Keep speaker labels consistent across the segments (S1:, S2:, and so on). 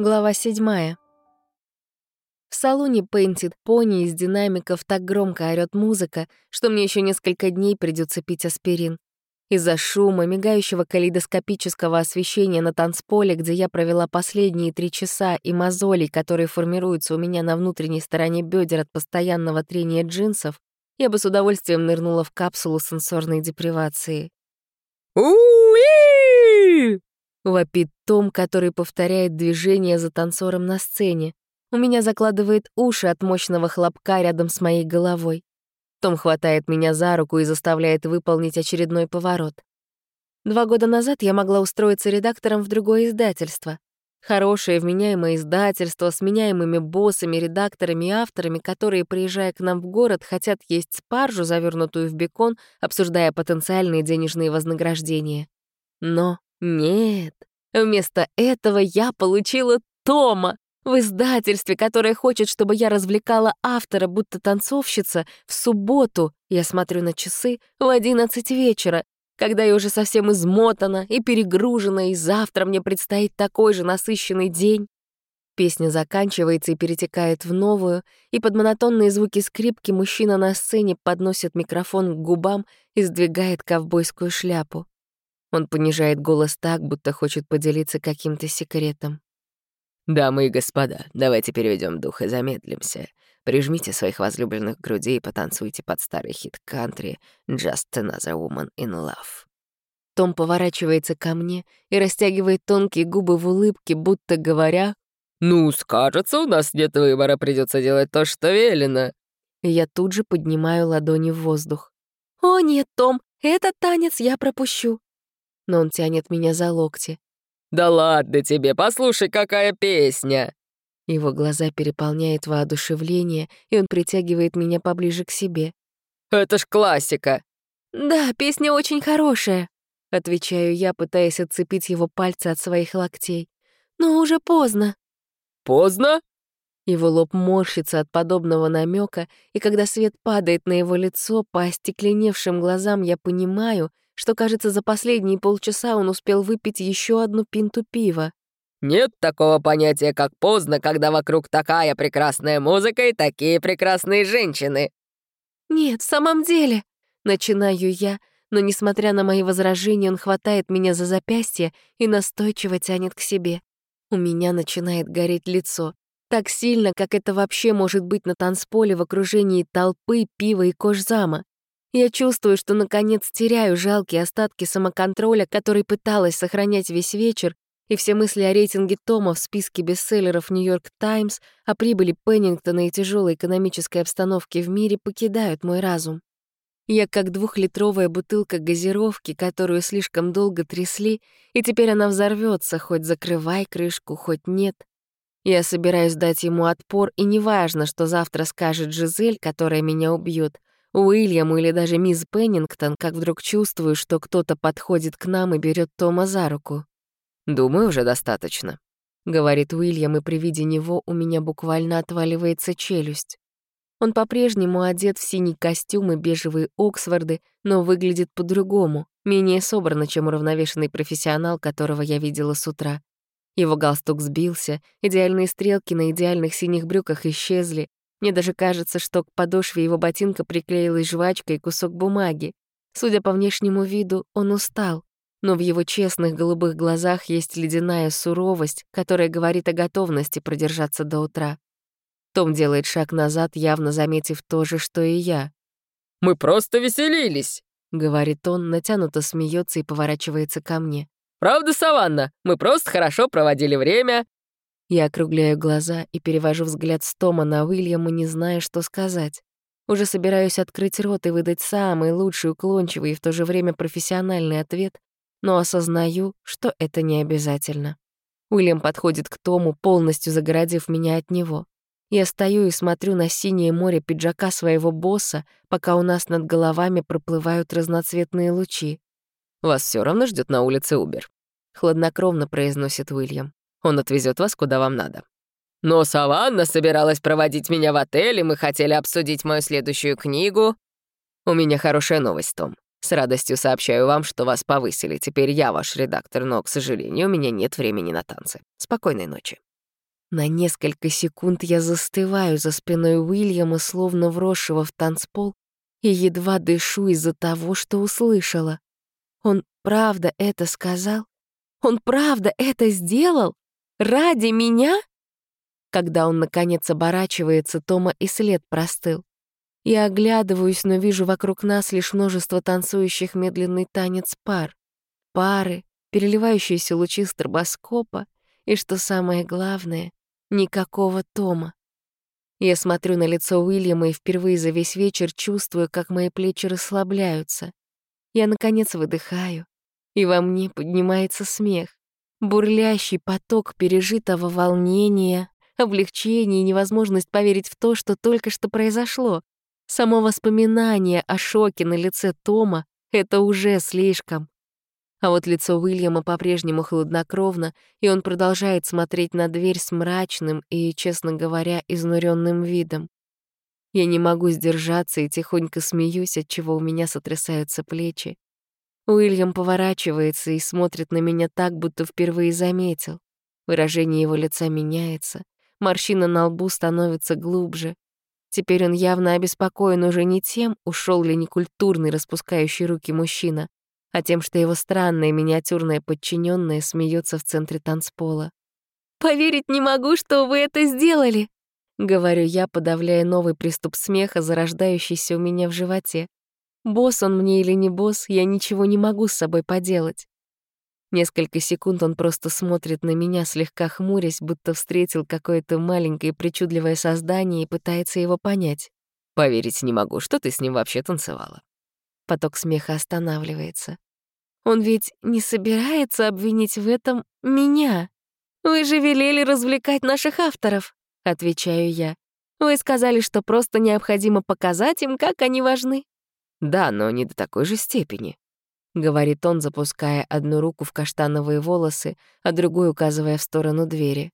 S1: Глава 7. В салоне Painted Pony из динамиков так громко орёт музыка, что мне еще несколько дней придется пить аспирин. Из-за шума, мигающего калейдоскопического освещения на танцполе, где я провела последние три часа, и мозолей, которые формируются у меня на внутренней стороне бедер от постоянного трения джинсов, я бы с удовольствием нырнула в капсулу сенсорной депривации.
S2: «У-и!»
S1: Вопит Том, который повторяет движение за танцором на сцене. У меня закладывает уши от мощного хлопка рядом с моей головой. Том хватает меня за руку и заставляет выполнить очередной поворот. Два года назад я могла устроиться редактором в другое издательство. Хорошее, вменяемое издательство с меняемыми боссами, редакторами и авторами, которые, приезжая к нам в город, хотят есть спаржу, завернутую в бекон, обсуждая потенциальные денежные вознаграждения. Но нет, вместо этого я получила Тома в издательстве, которое хочет, чтобы я развлекала автора, будто танцовщица, в субботу, я смотрю на часы, в одиннадцать вечера, когда я уже совсем измотана и перегружена, и завтра мне предстоит такой же насыщенный день. Песня заканчивается и перетекает в новую, и под монотонные звуки скрипки мужчина на сцене подносит микрофон к губам и сдвигает ковбойскую шляпу. Он понижает голос так, будто хочет поделиться каким-то секретом.
S2: «Дамы и господа, давайте переведем дух и замедлимся. Прижмите своих возлюбленных к груди и потанцуйте под старый хит кантри «Just Another Woman in Love».
S1: Том поворачивается ко мне и растягивает тонкие губы в улыбке, будто говоря
S2: «Ну, скажется, у нас нет выбора, придется делать то, что велено».
S1: Я тут же поднимаю ладони в воздух. «О нет, Том, этот танец я пропущу» но он тянет меня за локти.
S2: «Да ладно тебе, послушай, какая песня!»
S1: Его глаза переполняет воодушевление, и он притягивает меня поближе к себе.
S2: «Это ж классика!»
S1: «Да, песня очень хорошая», — отвечаю я, пытаясь отцепить его пальцы от своих локтей. «Но уже поздно».
S2: «Поздно?»
S1: Его лоб морщится от подобного намека, и когда свет падает на его лицо, по остекленевшим глазам я понимаю, что, кажется, за последние полчаса он успел выпить еще одну пинту пива.
S2: «Нет такого понятия, как поздно, когда вокруг такая прекрасная музыка и такие прекрасные женщины».
S1: «Нет, в самом деле», — начинаю я, но, несмотря на мои возражения, он хватает меня за запястье и настойчиво тянет к себе. У меня начинает гореть лицо. Так сильно, как это вообще может быть на танцполе в окружении толпы, пива и кожзама. Я чувствую, что наконец теряю жалкие остатки самоконтроля, который пыталась сохранять весь вечер, и все мысли о рейтинге Тома в списке бестселлеров «Нью-Йорк Таймс», о прибыли Пеннингтона и тяжелой экономической обстановке в мире покидают мой разум. Я как двухлитровая бутылка газировки, которую слишком долго трясли, и теперь она взорвется, хоть закрывай крышку, хоть нет. Я собираюсь дать ему отпор, и неважно, что завтра скажет Жизель, которая меня убьет, Уильяму или даже мисс Пеннингтон, как вдруг чувствую, что кто-то подходит к нам и берет Тома за руку.
S2: «Думаю, уже достаточно», —
S1: говорит Уильям, и при виде него у меня буквально отваливается челюсть. Он по-прежнему одет в синий костюм и бежевые Оксфорды, но выглядит по-другому, менее собранно, чем уравновешенный профессионал, которого я видела с утра. Его галстук сбился, идеальные стрелки на идеальных синих брюках исчезли, мне даже кажется, что к подошве его ботинка приклеилась жвачка и кусок бумаги. Судя по внешнему виду, он устал, но в его честных голубых глазах есть ледяная суровость, которая говорит о готовности продержаться до утра. Том делает шаг назад, явно заметив то же, что и я.
S2: «Мы просто веселились!»
S1: — говорит он, натянуто смеется и поворачивается ко мне.
S2: «Правда, Саванна? Мы просто хорошо проводили время.
S1: Я округляю глаза и перевожу взгляд с Тома на Уильяма, не зная, что сказать. Уже собираюсь открыть рот и выдать самый лучший, уклончивый и в то же время профессиональный ответ, но осознаю, что это не обязательно. Уильям подходит к Тому, полностью загородив меня от него. Я стою и смотрю на синее море пиджака своего босса, пока у нас над головами проплывают разноцветные лучи.
S2: «Вас все равно ждет на улице Убер», — хладнокровно произносит Уильям. Он отвезет вас куда вам надо. Но Саванна собиралась проводить меня в отель, и мы хотели обсудить мою следующую книгу. У меня хорошая новость, Том. С радостью сообщаю вам, что вас повысили. Теперь я ваш редактор, но, к сожалению, у меня нет времени на танцы. Спокойной ночи.
S1: На несколько секунд я застываю за спиной Уильяма, словно вросшего в танцпол, и едва дышу из-за того, что услышала. Он правда это сказал? Он правда это сделал? Ради меня? Когда он, наконец, оборачивается, Тома и след простыл. Я оглядываюсь, но вижу вокруг нас лишь множество танцующих медленный танец пар. Пары, переливающиеся лучи стробоскопа и, что самое главное, никакого Тома. Я смотрю на лицо Уильяма и впервые за весь вечер чувствую, как мои плечи расслабляются. Я, наконец, выдыхаю, и во мне поднимается смех. Бурлящий поток пережитого волнения, облегчения и невозможность поверить в то, что только что произошло. Само воспоминание о шоке на лице Тома — это уже слишком. А вот лицо Уильяма по-прежнему хладнокровно, и он продолжает смотреть на дверь с мрачным и, честно говоря, изнуренным видом. Я не могу сдержаться и тихонько смеюсь, от чего у меня сотрясаются плечи. Уильям поворачивается и смотрит на меня так, будто впервые заметил. Выражение его лица меняется, морщина на лбу становится глубже. Теперь он явно обеспокоен уже не тем, ушел ли некультурный распускающий руки мужчина, а тем, что его странная миниатюрная подчиненная смеется в центре танцпола. «Поверить не могу, что вы это сделали!» — говорю я, подавляя новый приступ смеха, зарождающийся у меня в животе. Босс он мне или не босс, я ничего не могу с собой поделать. Несколько секунд он просто смотрит на меня, слегка хмурясь, будто встретил какое-то маленькое причудливое создание и пытается его понять. «Поверить не могу, что ты с ним вообще танцевала». Поток смеха останавливается. «Он ведь не собирается обвинить в этом меня. Вы же велели развлекать наших авторов», — отвечаю я. «Вы сказали, что просто необходимо показать им, как они важны».
S2: «Да, но не до такой же степени», — говорит он, запуская одну руку в каштановые волосы, а другую указывая в сторону двери.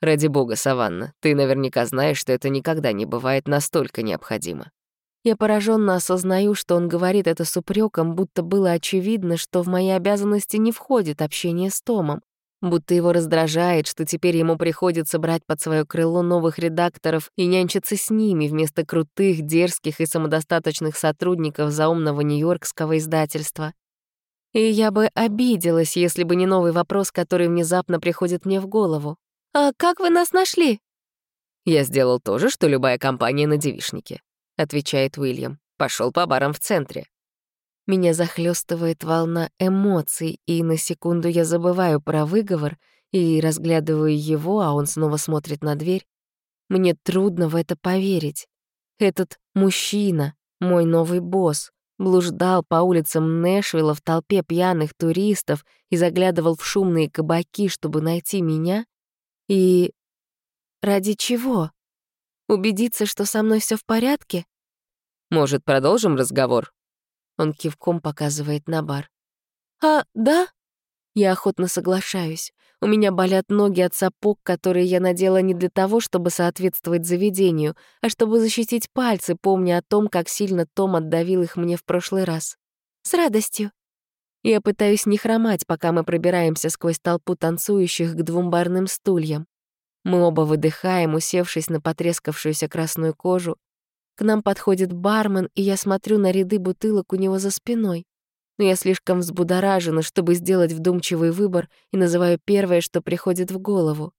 S2: «Ради бога, Саванна, ты наверняка знаешь, что это никогда не бывает настолько необходимо».
S1: Я пораженно осознаю, что он говорит это с упреком, будто было очевидно, что в мои обязанности не входит общение с Томом, будто его раздражает, что теперь ему приходится брать под свое крыло новых редакторов и нянчиться с ними вместо крутых, дерзких и самодостаточных сотрудников заумного нью-йоркского издательства. И я бы обиделась, если бы не новый вопрос, который внезапно приходит мне в голову. «А как вы нас нашли?»
S2: «Я сделал то же, что любая компания на девишнике. — отвечает Уильям. Пошел по барам в центре.
S1: Меня захлестывает волна эмоций, и на секунду я забываю про выговор и разглядываю его, а он снова смотрит на дверь. Мне трудно в это поверить. Этот мужчина, мой новый босс, блуждал по улицам Нэшвилла в толпе пьяных туристов и заглядывал в шумные кабаки, чтобы найти меня. И ради чего? Убедиться, что со мной все в порядке?
S2: Может, продолжим разговор?
S1: Он кивком показывает на бар. А, да? Я охотно соглашаюсь. У меня болят ноги от сапог, которые я надела не для того, чтобы соответствовать заведению, а чтобы защитить пальцы, помня о том, как сильно Том отдавил их мне в прошлый раз. С радостью. Я пытаюсь не хромать, пока мы пробираемся сквозь толпу танцующих к двум барным стульям. Мы оба выдыхаем, усевшись на потрескавшуюся красную кожу. К нам подходит бармен, и я смотрю на ряды бутылок у него за спиной. Но я слишком взбудоражена, чтобы сделать вдумчивый выбор, и называю первое, что приходит в голову.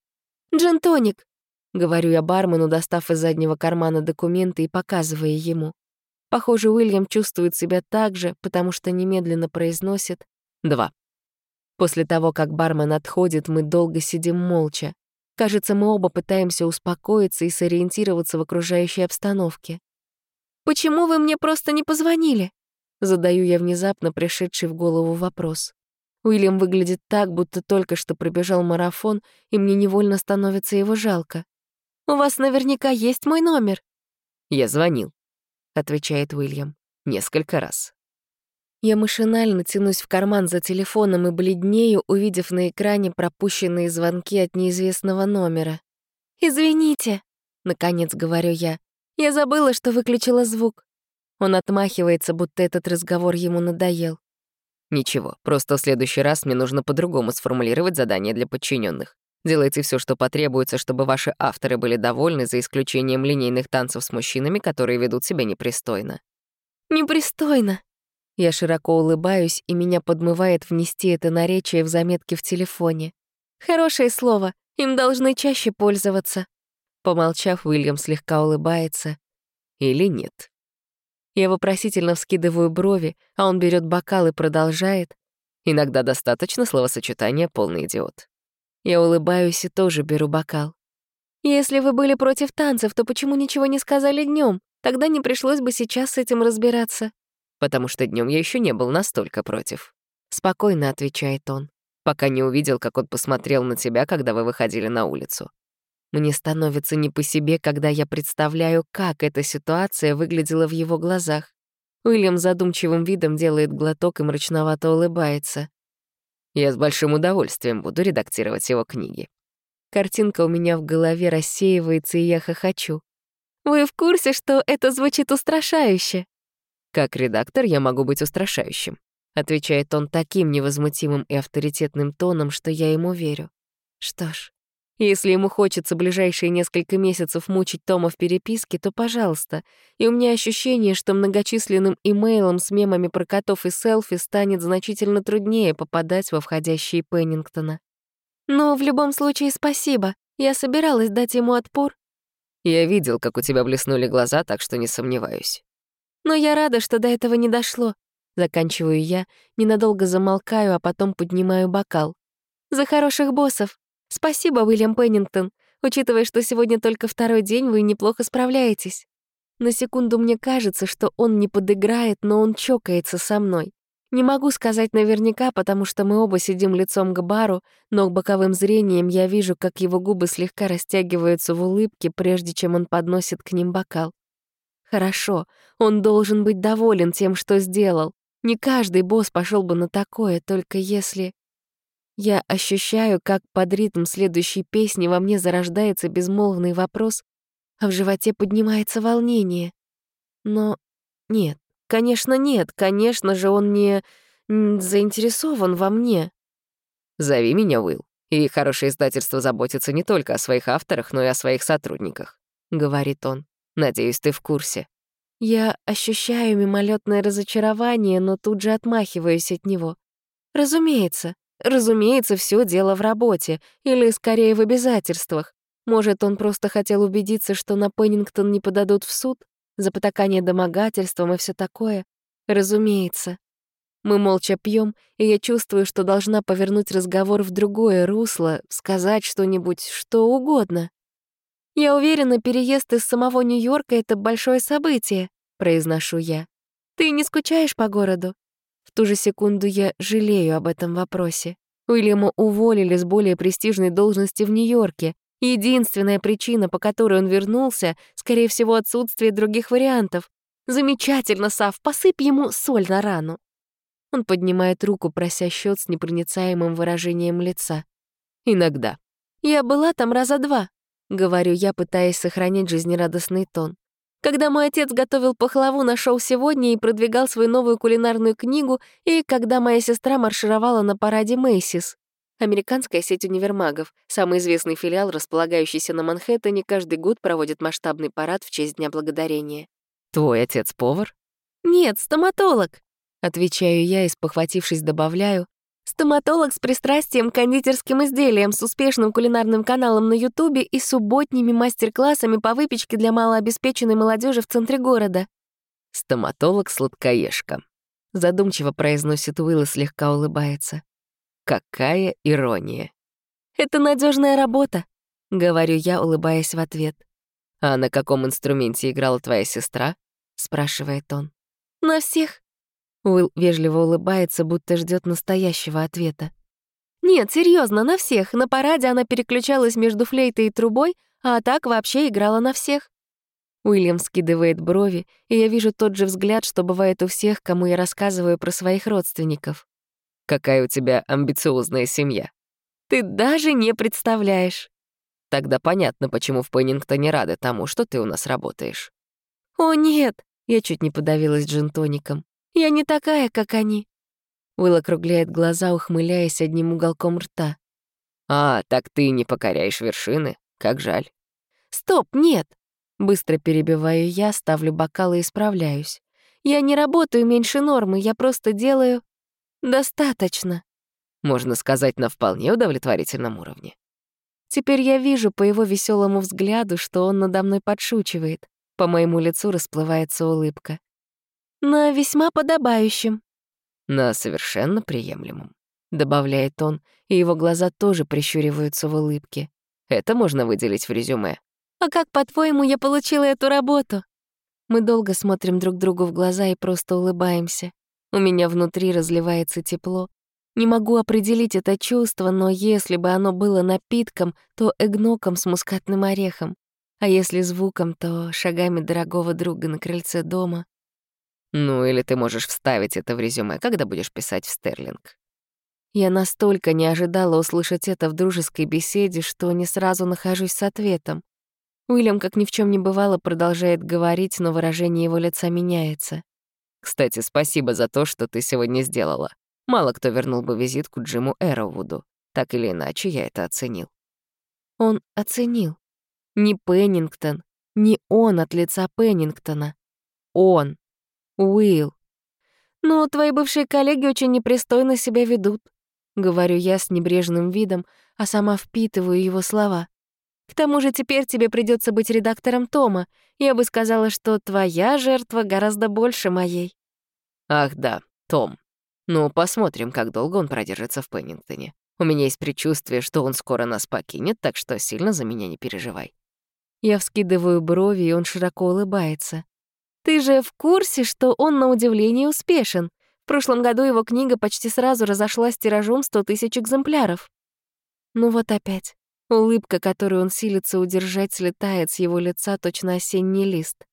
S1: «Джин-тоник», — говорю я бармену, достав из заднего кармана документы и показывая ему. Похоже, Уильям чувствует себя так же, потому что немедленно произносит «два». После того, как бармен отходит, мы долго сидим молча. Кажется, мы оба пытаемся успокоиться и сориентироваться в окружающей обстановке. «Почему вы мне просто не позвонили?» Задаю я внезапно пришедший в голову вопрос. Уильям выглядит так, будто только что пробежал марафон, и мне невольно становится его жалко. «У вас наверняка есть мой номер».
S2: «Я звонил», — отвечает Уильям. «Несколько раз».
S1: Я машинально тянусь в карман за телефоном и бледнею, увидев на экране пропущенные звонки от неизвестного номера. «Извините», — наконец говорю я. «Я забыла, что выключила звук». Он отмахивается, будто этот разговор ему надоел.
S2: «Ничего, просто в следующий раз мне нужно по-другому сформулировать задание для подчиненных. Делайте все, что потребуется, чтобы ваши авторы были довольны, за исключением линейных танцев с мужчинами, которые ведут себя непристойно».
S1: «Непристойно!» Я широко улыбаюсь, и меня подмывает внести это наречие в заметки в телефоне. Хорошее слово, им должны чаще пользоваться. Помолчав, Уильям слегка улыбается.
S2: Или нет.
S1: Я вопросительно вскидываю брови, а он берет бокал и продолжает.
S2: Иногда достаточно словосочетания «полный идиот».
S1: Я улыбаюсь и тоже беру бокал. Если вы были против танцев, то почему ничего не сказали днем? Тогда не пришлось бы сейчас с этим разбираться.
S2: Потому что днем я еще не был настолько против.
S1: Спокойно отвечает он
S2: пока не увидел, как он посмотрел на тебя, когда вы выходили на улицу.
S1: Мне становится не по себе, когда я представляю, как эта ситуация выглядела в его глазах. Уильям задумчивым видом делает глоток и мрачновато улыбается.
S2: Я с большим удовольствием буду редактировать его книги.
S1: Картинка у меня в голове рассеивается, и я хохочу. Вы в курсе, что это звучит устрашающе?
S2: Как редактор я могу быть устрашающим.
S1: Отвечает он таким невозмутимым и авторитетным тоном, что я ему верю. Что ж, если ему хочется ближайшие несколько месяцев мучить Тома в переписке, то пожалуйста. И у меня ощущение, что многочисленным имейлом с мемами про котов и селфи станет значительно труднее попадать во входящие Пеннингтона. Но в любом случае спасибо. Я собиралась дать ему отпор.
S2: Я видел, как у тебя блеснули глаза, так что не сомневаюсь.
S1: Но я рада, что до этого не дошло. Заканчиваю я, ненадолго замолкаю, а потом поднимаю бокал. «За хороших боссов! Спасибо, Уильям Пеннингтон. Учитывая, что сегодня только второй день, вы неплохо справляетесь». На секунду мне кажется, что он не подыграет, но он чокается со мной. Не могу сказать наверняка, потому что мы оба сидим лицом к бару, но боковым зрением я вижу, как его губы слегка растягиваются в улыбке, прежде чем он подносит к ним бокал. Хорошо, он должен быть доволен тем, что сделал. Не каждый босс пошел бы на такое, только если... Я ощущаю, как под ритм следующей песни во мне зарождается безмолвный вопрос, а в животе поднимается волнение. Но нет, конечно, нет, конечно же, он не заинтересован во мне.
S2: «Зови меня, Уилл. И хорошее издательство заботится не только о своих авторах, но и о своих сотрудниках», — говорит он. «Надеюсь, ты в курсе».
S1: Я ощущаю мимолетное разочарование, но тут же отмахиваюсь от него. Разумеется, разумеется, все дело в работе, или скорее в обязательствах. Может, он просто хотел убедиться, что на Пеннингтон не подадут в суд за потакание домогательством и все такое. Разумеется. Мы молча пьем, и я чувствую, что должна повернуть разговор в другое русло, сказать что-нибудь, что угодно. «Я уверена, переезд из самого Нью-Йорка — это большое событие», — произношу я. «Ты не скучаешь по городу?» Ту же секунду я жалею об этом вопросе. Уильяма уволили с более престижной должности в Нью-Йорке. Единственная причина, по которой он вернулся, скорее всего, отсутствие других вариантов. «Замечательно, Сав, посыпь ему соль на рану». Он поднимает руку, прося счет с непроницаемым выражением лица.
S2: «Иногда».
S1: «Я была там раза два», — говорю я, пытаясь сохранить жизнерадостный тон. Когда мой отец готовил пахлаву на шоу сегодня и продвигал свою новую кулинарную книгу, и когда моя сестра маршировала на параде Мейсис. Американская сеть универмагов, самый известный филиал, располагающийся на Манхэттене, каждый год проводит масштабный парад в честь Дня Благодарения.
S2: «Твой отец повар?»
S1: «Нет, стоматолог», — отвечаю я и, спохватившись, добавляю. Стоматолог с пристрастием к кондитерским изделиям, с успешным кулинарным каналом на Ютубе и субботними мастер-классами по выпечке для малообеспеченной молодежи в центре города.
S2: «Стоматолог-сладкоежка», — задумчиво произносит Уилл и слегка улыбается. «Какая ирония!»
S1: «Это надежная работа», — говорю я, улыбаясь в ответ.
S2: «А на каком инструменте играла твоя сестра?» — спрашивает он.
S1: «На всех», Уилл вежливо улыбается, будто ждет настоящего ответа. «Нет, серьезно, на всех. На параде она переключалась между флейтой и трубой, а так вообще играла на всех». Уильям скидывает брови, и я вижу тот же взгляд, что бывает у всех, кому я рассказываю про своих родственников.
S2: «Какая у тебя амбициозная семья».
S1: «Ты даже не представляешь».
S2: «Тогда понятно, почему в Пеннингтоне рады тому, что ты у нас работаешь».
S1: «О, нет!» — я чуть не подавилась джинтоником. Я не такая, как они». Уилл округляет глаза, ухмыляясь одним уголком рта.
S2: «А, так ты не покоряешь вершины? Как жаль».
S1: «Стоп, нет!» Быстро перебиваю я, ставлю бокалы и справляюсь. «Я не работаю меньше нормы, я просто делаю... достаточно».
S2: Можно сказать, на вполне удовлетворительном уровне.
S1: Теперь я вижу по его веселому взгляду, что он надо мной подшучивает. По моему лицу расплывается улыбка. «На весьма подобающем».
S2: «На совершенно приемлемом», —
S1: добавляет он, и его глаза тоже прищуриваются в улыбке.
S2: «Это можно выделить в резюме».
S1: «А как, по-твоему, я получила эту работу?» Мы долго смотрим друг другу в глаза и просто улыбаемся. У меня внутри разливается тепло, не могу определить это чувство, но если бы оно было напитком, то эгноком с мускатным орехом. А если звуком, то шагами дорогого друга на крыльце дома.
S2: Ну, или ты можешь вставить это в резюме, когда будешь писать в Стерлинг.
S1: Я настолько не ожидала услышать это в дружеской беседе, что не сразу нахожусь с ответом. Уильям, как ни в чем не бывало, продолжает говорить, но выражение его лица меняется.
S2: «Кстати, спасибо за то, что ты сегодня сделала. Мало кто вернул бы визитку Джиму Эроувуду. Так или иначе, я это оценил.
S1: Он оценил. Не Пеннингтон, не он от лица Пеннингтона. Он. Уилл. «Ну, твои бывшие коллеги очень непристойно себя ведут», — говорю я с небрежным видом, а сама впитываю его слова. «К тому же теперь тебе придется быть редактором Тома. Я бы сказала, что твоя жертва гораздо больше моей».
S2: «Ах да, Том», ну, посмотрим, как долго он продержится в Пеннингтоне. У меня есть предчувствие, что он скоро нас покинет, так что сильно за меня не переживай».
S1: Я вскидываю брови, и он широко улыбается. «Ты же в курсе, что он на удивление успешен? В прошлом году его книга почти сразу разошлась тиражом 100 тысяч экземпляров». Ну вот опять. Улыбка, которую он силится удержать, слетает с его лица точно осенний лист.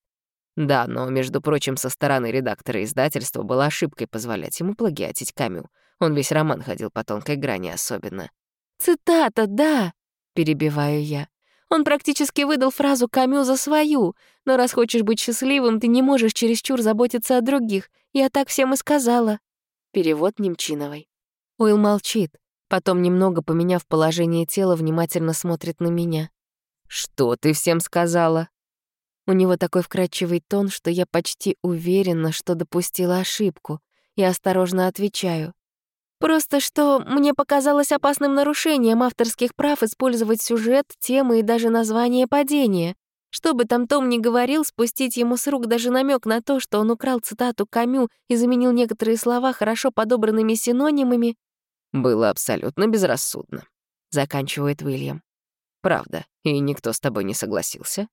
S2: Да, но, между прочим, со стороны редактора издательства была ошибкой позволять ему плагиатить Камю. Он весь роман ходил по тонкой грани особенно.
S1: «Цитата, да!» — перебиваю я. Он практически выдал фразу Камю за свою, но раз хочешь быть счастливым, ты не можешь чересчур заботиться о других. Я так всем и сказала. Перевод Немчиновой. Уилл молчит, потом, немного поменяв положение тела, внимательно смотрит на меня.
S2: «Что ты всем сказала?»
S1: У него такой вкрадчивый тон, что я почти уверена, что допустила ошибку. Я осторожно отвечаю. Просто что мне показалось опасным нарушением авторских прав использовать сюжет, темы и даже название падения. Что бы там Том ни говорил, спустить ему с рук даже намек на то, что он украл цитату Камю и заменил некоторые слова хорошо подобранными синонимами,
S2: было абсолютно безрассудно, заканчивает Уильям. Правда, и никто с тобой не согласился?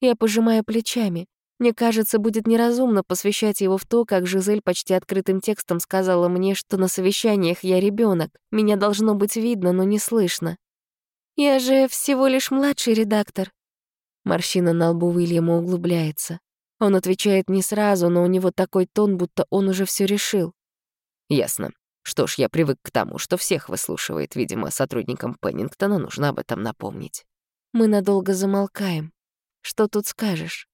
S1: Я пожимаю плечами. Мне кажется, будет неразумно посвящать его в то, как Жизель почти открытым текстом сказала мне, что на совещаниях я ребенок, меня должно быть видно, но не слышно. Я же всего лишь младший редактор. Морщина на лбу Уильяма углубляется. Он отвечает не сразу, но у него такой тон, будто он уже все решил.
S2: Ясно. Что ж, я привык к тому, что всех выслушивает. Видимо, сотрудникам Пеннингтона нужно об этом напомнить.
S1: Мы надолго замолкаем. Что тут скажешь?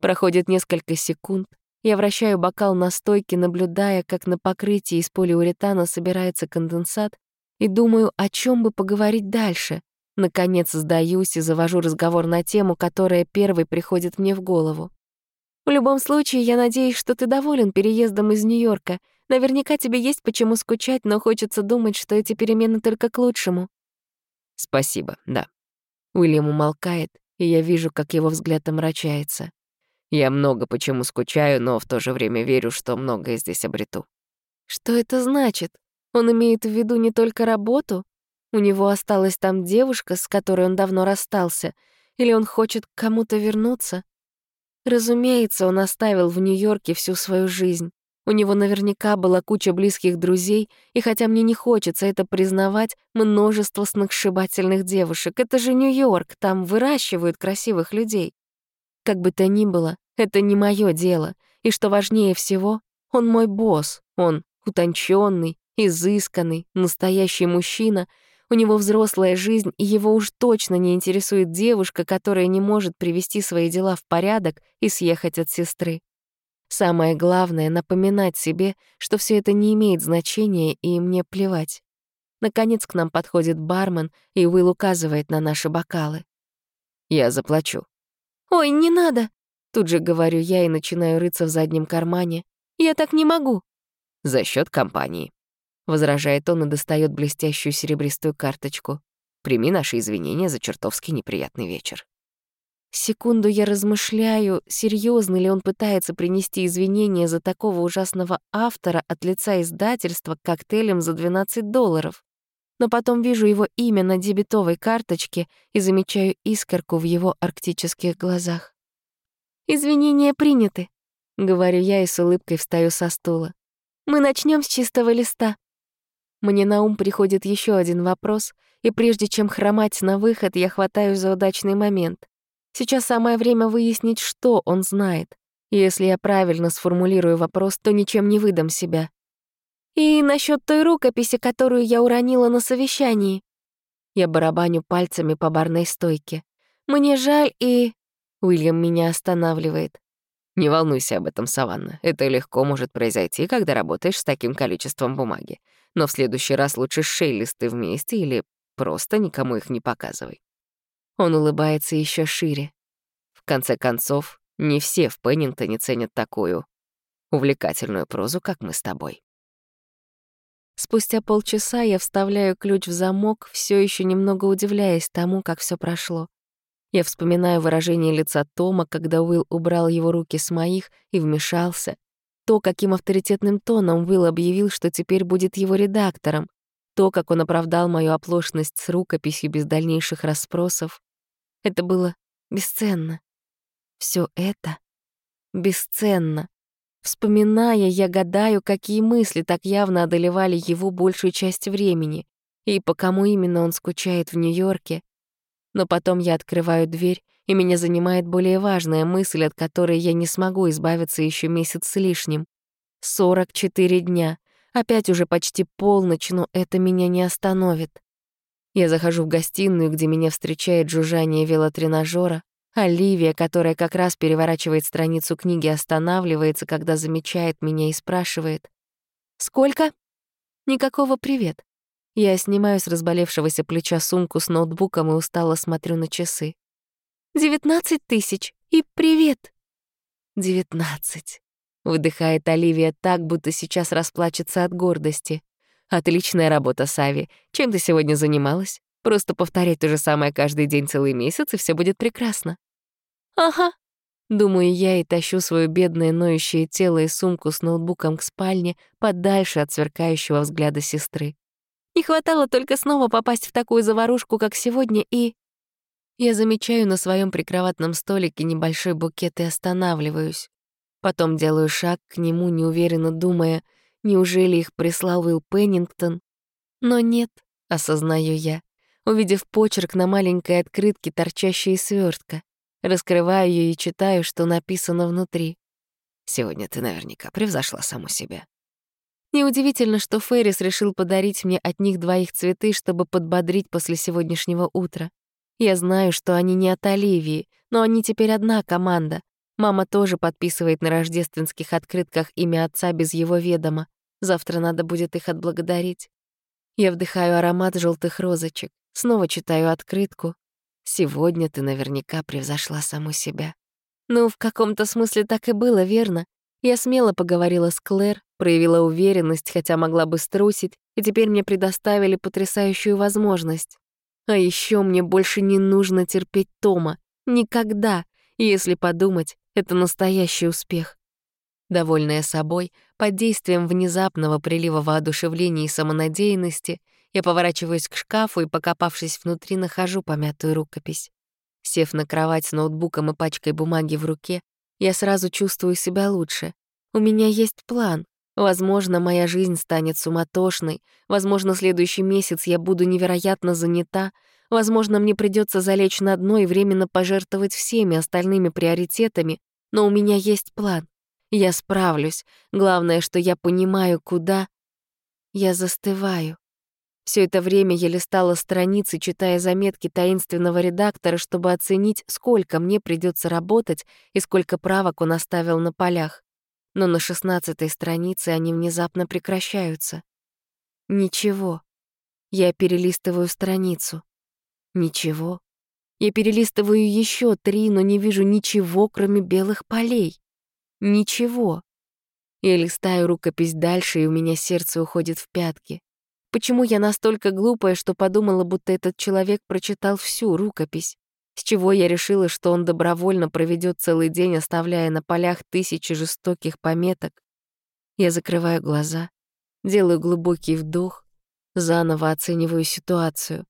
S1: Проходит несколько секунд. Я вращаю бокал на стойке, наблюдая, как на покрытии из полиуретана собирается конденсат, и думаю, о чем бы поговорить дальше. Наконец сдаюсь и завожу разговор на тему, которая первой приходит мне в голову. В любом случае, я надеюсь, что ты доволен переездом из Нью-Йорка. Наверняка тебе есть почему скучать, но хочется думать, что эти перемены только к лучшему.
S2: Спасибо, да.
S1: Уильям умолкает, и я вижу, как его взгляд омрачается.
S2: Я много почему скучаю, но в то же время верю, что многое здесь обрету.
S1: Что это значит? Он имеет в виду не только работу? У него осталась там девушка, с которой он давно расстался, или он хочет к кому-то вернуться? Разумеется, он оставил в Нью-Йорке всю свою жизнь. У него наверняка была куча близких друзей, и хотя мне не хочется это признавать, множество сногсшибательных девушек. Это же Нью-Йорк, там выращивают красивых людей. Как бы то ни было, это не мое дело. И что важнее всего, он мой босс. Он утонченный, изысканный, настоящий мужчина. У него взрослая жизнь, и его уж точно не интересует девушка, которая не может привести свои дела в порядок и съехать от сестры. Самое главное — напоминать себе, что все это не имеет значения, и мне плевать. Наконец к нам подходит бармен, и Уилл указывает на наши бокалы.
S2: «Я заплачу».
S1: «Ой, не надо!» Тут же говорю я и начинаю рыться в заднем кармане. «Я так не могу!»
S2: «За счет компании», — возражает он и достает блестящую серебристую карточку. «Прими наши извинения за чертовски неприятный вечер».
S1: Секунду я размышляю, серьезно ли он пытается принести извинения за такого ужасного автора от лица издательства к коктейлям за 12 долларов. Но потом вижу его имя на дебетовой карточке и замечаю искорку в его арктических глазах. «Извинения приняты», — говорю я и с улыбкой встаю со стула. «Мы начнем с чистого листа». Мне на ум приходит еще один вопрос, и прежде чем хромать на выход, я хватаю за удачный момент. Сейчас самое время выяснить, что он знает. Если я правильно сформулирую вопрос, то ничем не выдам себя. И насчет той рукописи, которую я уронила на совещании. Я барабаню пальцами по барной стойке. Мне жаль и... Уильям меня останавливает.
S2: Не волнуйся об этом, Саванна. Это легко может произойти, когда работаешь с таким количеством бумаги. Но в следующий раз лучше шей листы вместе или просто никому их не показывай.
S1: Он улыбается еще шире.
S2: В конце концов, не все в Пеннингтоне ценят такую увлекательную прозу, как мы с тобой.
S1: Спустя полчаса я вставляю ключ в замок, все еще немного удивляясь тому, как все прошло. Я вспоминаю выражение лица Тома, когда Уилл убрал его руки с моих и вмешался. То, каким авторитетным тоном Уилл объявил, что теперь будет его редактором. То, как он оправдал мою оплошность с рукописью без дальнейших расспросов. Это было бесценно. Все это бесценно. Вспоминая, я гадаю, какие мысли так явно одолевали его большую часть времени и по кому именно он скучает в Нью-Йорке. Но потом я открываю дверь, и меня занимает более важная мысль, от которой я не смогу избавиться еще месяц с лишним. 44 дня. Опять уже почти полночь, но это меня не остановит. Я захожу в гостиную, где меня встречает жужжание велотренажера. Оливия, которая как раз переворачивает страницу книги, останавливается, когда замечает меня и спрашивает. «Сколько?» «Никакого привет». Я снимаю с разболевшегося плеча сумку с ноутбуком и устало смотрю на часы. «Девятнадцать тысяч! И привет!» «Девятнадцать!» — выдыхает Оливия так, будто сейчас расплачется от гордости. Отличная работа, Сави. Чем ты сегодня занималась? Просто повторять то же самое каждый день целый месяц, и все будет прекрасно. Ага. Думаю я и тащу свое бедное ноющее тело и сумку с ноутбуком к спальне подальше от сверкающего взгляда сестры. Не хватало только снова попасть в такую заварушку, как сегодня, и... Я замечаю на своем прикроватном столике небольшой букет и останавливаюсь. Потом делаю шаг к нему, неуверенно думая — Неужели их прислал Уилл Пеннингтон? Но нет, осознаю я, увидев почерк на маленькой открытке, торчащей из свёртка. Раскрываю ее и читаю, что написано внутри.
S2: «Сегодня ты наверняка превзошла саму себя».
S1: Неудивительно, что Феррис решил подарить мне от них двоих цветы, чтобы подбодрить после сегодняшнего утра. Я знаю, что они не от Оливии, но они теперь одна команда. Мама тоже подписывает на рождественских открытках имя отца без его ведома. Завтра надо будет их отблагодарить. Я вдыхаю аромат желтых розочек, снова читаю открытку. Сегодня ты наверняка превзошла саму себя. Ну, в каком-то смысле так и было, верно? Я смело поговорила с Клэр, проявила уверенность, хотя могла бы струсить, и теперь мне предоставили потрясающую возможность. А еще мне больше не нужно терпеть Тома. Никогда. Если подумать, это настоящий успех. Довольная собой, под действием внезапного прилива воодушевления и самонадеянности, я поворачиваюсь к шкафу и, покопавшись внутри, нахожу помятую рукопись. Сев на кровать с ноутбуком и пачкой бумаги в руке, я сразу чувствую себя лучше. У меня есть план. Возможно, моя жизнь станет суматошной, возможно, следующий месяц я буду невероятно занята, Возможно, мне придется залечь на дно и временно пожертвовать всеми остальными приоритетами, но у меня есть план. Я справлюсь. Главное, что я понимаю, куда. Я застываю. Все это время я листала страницы, читая заметки таинственного редактора, чтобы оценить, сколько мне придется работать и сколько правок он оставил на полях. Но на шестнадцатой странице они внезапно прекращаются. Ничего. Я перелистываю страницу. Ничего. Я перелистываю еще три, но не вижу ничего, кроме белых полей. Ничего. Я листаю рукопись дальше, и у меня сердце уходит в пятки. Почему я настолько глупая, что подумала, будто этот человек прочитал всю рукопись? С чего я решила, что он добровольно проведет целый день, оставляя на полях тысячи жестоких пометок? Я закрываю глаза, делаю глубокий вдох, заново оцениваю ситуацию.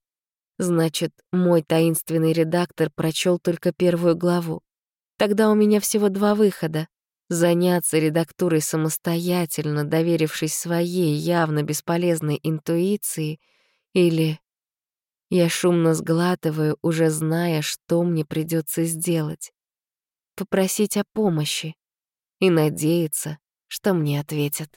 S1: Значит, мой таинственный редактор прочел только первую главу. Тогда у меня всего два выхода. Заняться редактурой самостоятельно, доверившись своей явно бесполезной интуиции, или... Я шумно сглатываю, уже зная, что мне придется сделать. Попросить о помощи и надеяться, что мне ответят.